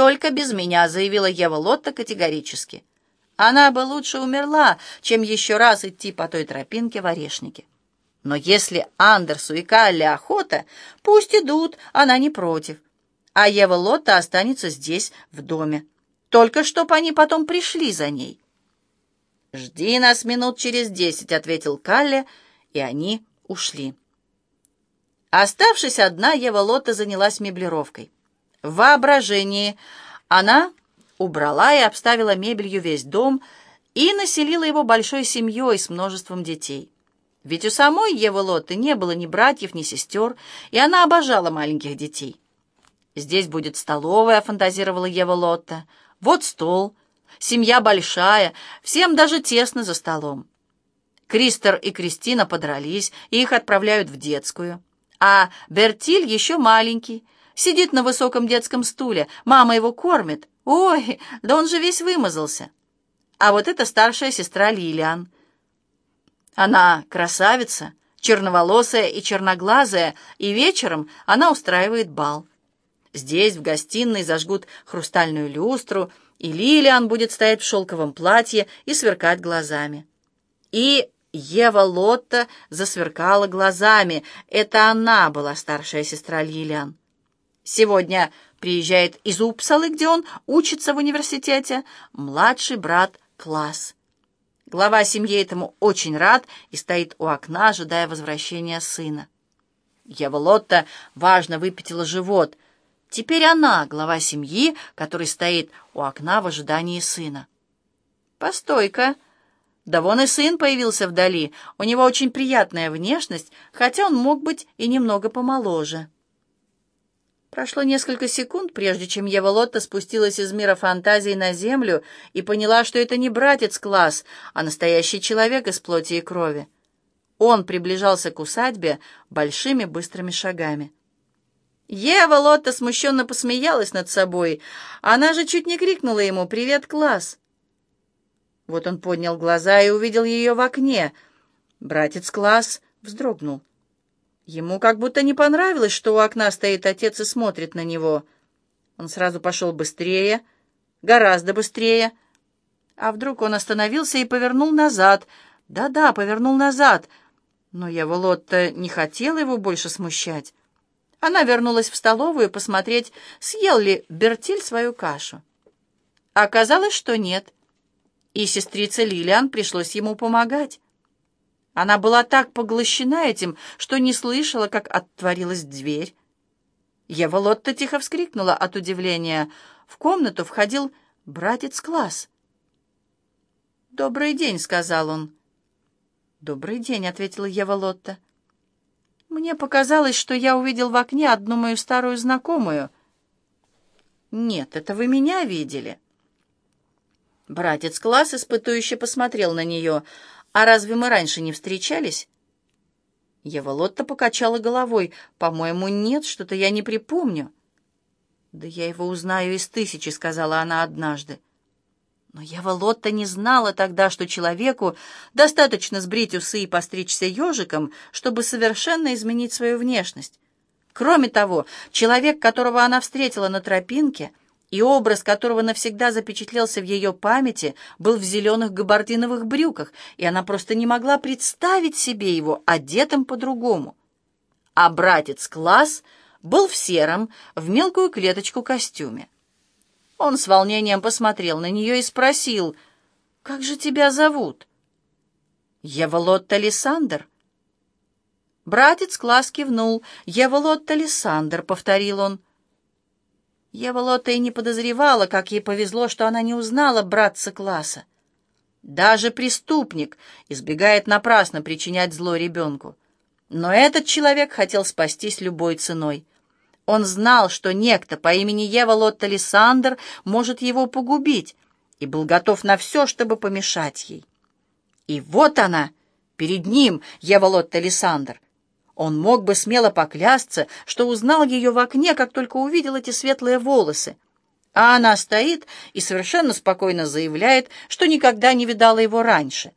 «Только без меня», — заявила Ева Лотта категорически. Она бы лучше умерла, чем еще раз идти по той тропинке в Орешнике. Но если Андерсу и Калли охота, пусть идут, она не против. А Ева Лотта останется здесь, в доме. Только чтоб они потом пришли за ней. «Жди нас минут через десять», — ответил Калли, и они ушли. Оставшись одна, Ева Лотта занялась меблировкой. В воображении она убрала и обставила мебелью весь дом и населила его большой семьей с множеством детей. Ведь у самой Евы Лотты не было ни братьев, ни сестер, и она обожала маленьких детей. «Здесь будет столовая», — фантазировала Ева Лотта. «Вот стол. Семья большая, всем даже тесно за столом». Кристер и Кристина подрались, и их отправляют в детскую. А Бертиль еще маленький, сидит на высоком детском стуле, мама его кормит. Ой, да он же весь вымазался. А вот это старшая сестра Лилиан — она красавица, черноволосая и черноглазая, и вечером она устраивает бал. Здесь, в гостиной, зажгут хрустальную люстру, и Лилиан будет стоять в шелковом платье и сверкать глазами. И Ева Лотта засверкала глазами. Это она была старшая сестра Лилиан. Сегодня приезжает из Упсалы, где он учится в университете, младший брат Класс. Глава семьи этому очень рад и стоит у окна, ожидая возвращения сына. Ева важно выпятила живот. Теперь она глава семьи, который стоит у окна в ожидании сына. «Постой-ка!» Да вон и сын появился вдали. У него очень приятная внешность, хотя он мог быть и немного помоложе. Прошло несколько секунд, прежде чем Ева Лотта спустилась из мира фантазии на землю и поняла, что это не братец класс, а настоящий человек из плоти и крови. Он приближался к усадьбе большими быстрыми шагами. Ева Лотта смущенно посмеялась над собой. Она же чуть не крикнула ему «Привет, класс!». Вот он поднял глаза и увидел ее в окне. Братец класс вздрогнул. Ему как будто не понравилось, что у окна стоит отец и смотрит на него. Он сразу пошел быстрее, гораздо быстрее. А вдруг он остановился и повернул назад. Да-да, повернул назад. Но Ева Лотта не хотела его больше смущать. Она вернулась в столовую посмотреть, съел ли Бертиль свою кашу. Оказалось, что нет. И сестрице Лилиан пришлось ему помогать. Она была так поглощена этим, что не слышала, как отворилась дверь. Ева Лотта тихо вскрикнула от удивления. В комнату входил братец класс. «Добрый день», — сказал он. «Добрый день», — ответила Ева Лотта. «Мне показалось, что я увидел в окне одну мою старую знакомую». «Нет, это вы меня видели». Братец класс испытующе посмотрел на нее — «А разве мы раньше не встречались?» Ева Лотта покачала головой. «По-моему, нет, что-то я не припомню». «Да я его узнаю из тысячи», — сказала она однажды. Но Ева Лотта не знала тогда, что человеку достаточно сбрить усы и постричься ежиком, чтобы совершенно изменить свою внешность. Кроме того, человек, которого она встретила на тропинке, и образ которого навсегда запечатлелся в ее памяти, был в зеленых габардиновых брюках, и она просто не могла представить себе его одетым по-другому. А братец Класс был в сером, в мелкую клеточку костюме. Он с волнением посмотрел на нее и спросил, «Как же тебя зовут?» «Ева Лотта Лиссандр». Братец Класс кивнул, «Ева Лотта Лиссандр», — повторил он. Ева и не подозревала, как ей повезло, что она не узнала братца класса. Даже преступник избегает напрасно причинять зло ребенку. Но этот человек хотел спастись любой ценой. Он знал, что некто по имени Ева Лотта Лиссандр может его погубить, и был готов на все, чтобы помешать ей. И вот она, перед ним, Ева Лотта Лиссандр — он мог бы смело поклясться, что узнал ее в окне, как только увидел эти светлые волосы. А она стоит и совершенно спокойно заявляет, что никогда не видала его раньше.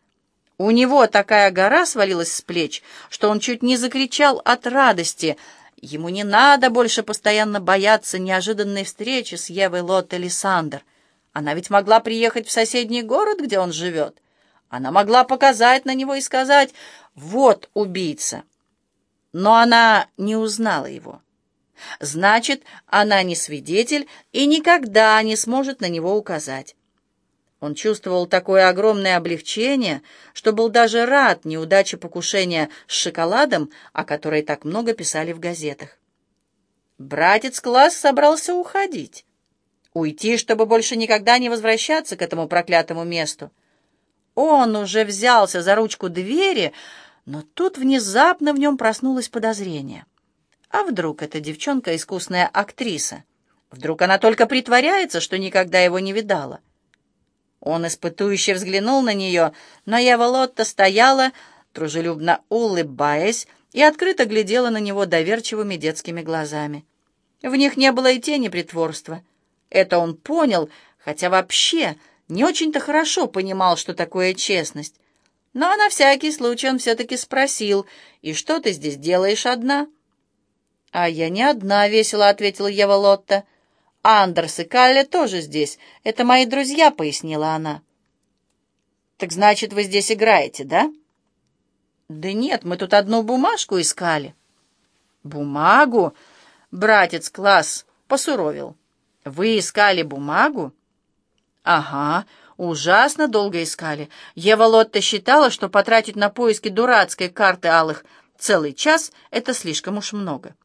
У него такая гора свалилась с плеч, что он чуть не закричал от радости. Ему не надо больше постоянно бояться неожиданной встречи с Евой Лотте Лиссандр. Она ведь могла приехать в соседний город, где он живет. Она могла показать на него и сказать «Вот убийца». Но она не узнала его. Значит, она не свидетель и никогда не сможет на него указать. Он чувствовал такое огромное облегчение, что был даже рад неудаче покушения с шоколадом, о которой так много писали в газетах. Братец класс собрался уходить. Уйти, чтобы больше никогда не возвращаться к этому проклятому месту. Он уже взялся за ручку двери, но тут внезапно в нем проснулось подозрение. А вдруг эта девчонка искусная актриса? Вдруг она только притворяется, что никогда его не видала? Он испытующе взглянул на нее, но Ева Лотта стояла, дружелюбно улыбаясь, и открыто глядела на него доверчивыми детскими глазами. В них не было и тени притворства. Это он понял, хотя вообще не очень-то хорошо понимал, что такое честность. Но на всякий случай он все-таки спросил, «И что ты здесь делаешь одна?» «А я не одна», — весело ответила Ева Лотта. «Андерс и Калле тоже здесь. Это мои друзья», — пояснила она. «Так значит, вы здесь играете, да?» «Да нет, мы тут одну бумажку искали». «Бумагу?» — братец класс посуровил. «Вы искали бумагу?» «Ага, ужасно долго искали. Ева Лотта считала, что потратить на поиски дурацкой карты алых целый час — это слишком уж много».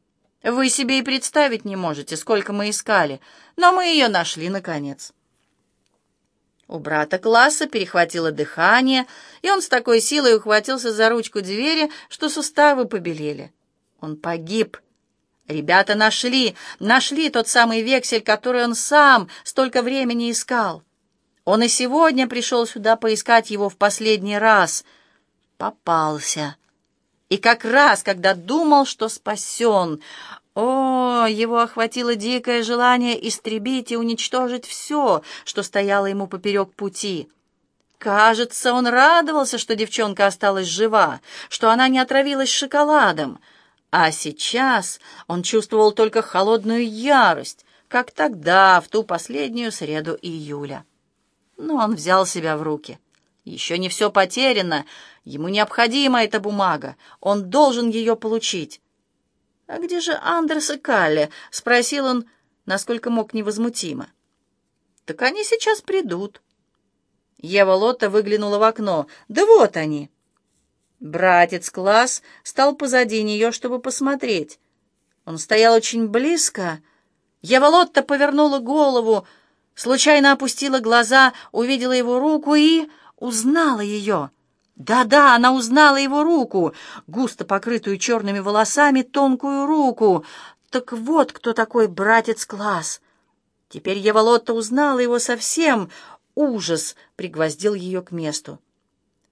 Вы себе и представить не можете, сколько мы искали, но мы ее нашли, наконец. У брата класса перехватило дыхание, и он с такой силой ухватился за ручку двери, что суставы побелели. Он погиб. Ребята нашли, нашли тот самый вексель, который он сам столько времени искал. Он и сегодня пришел сюда поискать его в последний раз. Попался. И как раз, когда думал, что спасен, о, его охватило дикое желание истребить и уничтожить все, что стояло ему поперек пути. Кажется, он радовался, что девчонка осталась жива, что она не отравилась шоколадом. А сейчас он чувствовал только холодную ярость, как тогда, в ту последнюю среду июля. Но он взял себя в руки. Еще не все потеряно, Ему необходима эта бумага. Он должен ее получить. «А где же Андерс и Калли?» — спросил он, насколько мог невозмутимо. «Так они сейчас придут». Ева Лотта выглянула в окно. «Да вот они!» Братец Класс стал позади нее, чтобы посмотреть. Он стоял очень близко. Ева Лотта повернула голову, случайно опустила глаза, увидела его руку и узнала ее. Да-да, она узнала его руку, густо покрытую черными волосами, тонкую руку. Так вот кто такой братец Класс. Теперь Еволотта узнала его совсем. Ужас пригвоздил ее к месту.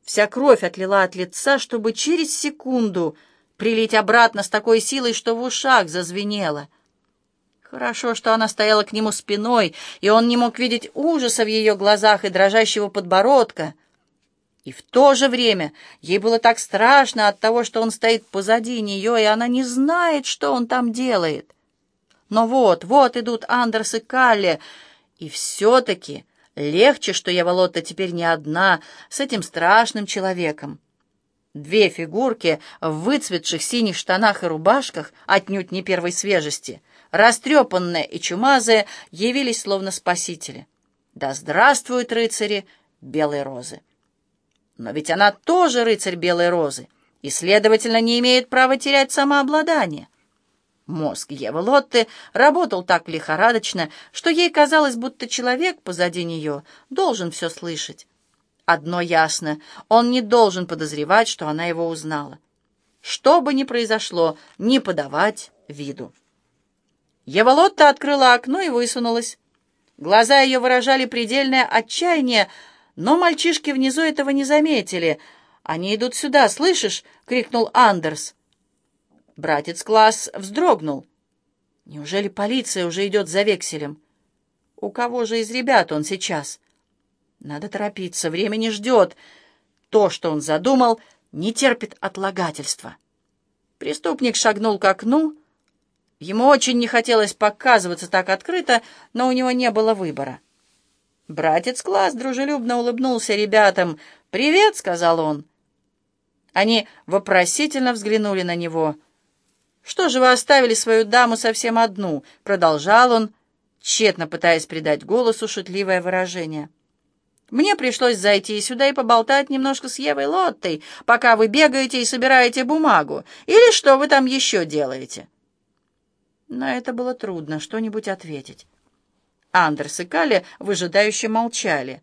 Вся кровь отлила от лица, чтобы через секунду прилить обратно с такой силой, что в ушах зазвенело. Хорошо, что она стояла к нему спиной, и он не мог видеть ужаса в ее глазах и дрожащего подбородка — и в то же время ей было так страшно от того, что он стоит позади нее, и она не знает, что он там делает. Но вот, вот идут Андерс и Калли, и все-таки легче, что я, Волота, теперь не одна с этим страшным человеком. Две фигурки в выцветших синих штанах и рубашках, отнюдь не первой свежести, растрепанные и чумазые, явились словно спасители. Да здравствуют рыцари белой розы! Но ведь она тоже рыцарь Белой Розы и, следовательно, не имеет права терять самообладание. Мозг Евы Лотты работал так лихорадочно, что ей казалось, будто человек позади нее должен все слышать. Одно ясно, он не должен подозревать, что она его узнала. Что бы ни произошло, не подавать виду. Ева Лотта открыла окно и высунулась. Глаза ее выражали предельное отчаяние, но мальчишки внизу этого не заметили. «Они идут сюда, слышишь?» — крикнул Андерс. Братец Класс вздрогнул. «Неужели полиция уже идет за векселем? У кого же из ребят он сейчас?» «Надо торопиться, время не ждет. То, что он задумал, не терпит отлагательства». Преступник шагнул к окну, Ему очень не хотелось показываться так открыто, но у него не было выбора. Братец Класс дружелюбно улыбнулся ребятам. «Привет!» — сказал он. Они вопросительно взглянули на него. «Что же вы оставили свою даму совсем одну?» — продолжал он, тщетно пытаясь придать голосу шутливое выражение. «Мне пришлось зайти сюда и поболтать немножко с Евой Лоттой, пока вы бегаете и собираете бумагу. Или что вы там еще делаете?» Но это было трудно что-нибудь ответить. Андерс и Калли выжидающе молчали.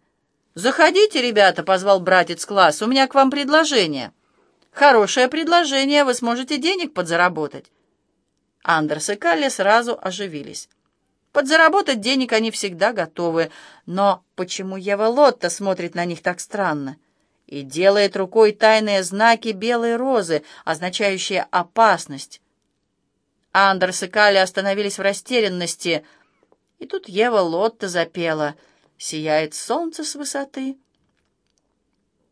«Заходите, ребята», — позвал братец класс, — «у меня к вам предложение». «Хорошее предложение, вы сможете денег подзаработать». Андерс и Калли сразу оживились. Подзаработать денег они всегда готовы, но почему Ева Лотта смотрит на них так странно? И делает рукой тайные знаки белой розы, означающие опасность. Андерс и Калли остановились в растерянности. И тут Ева Лотта запела «Сияет солнце с высоты».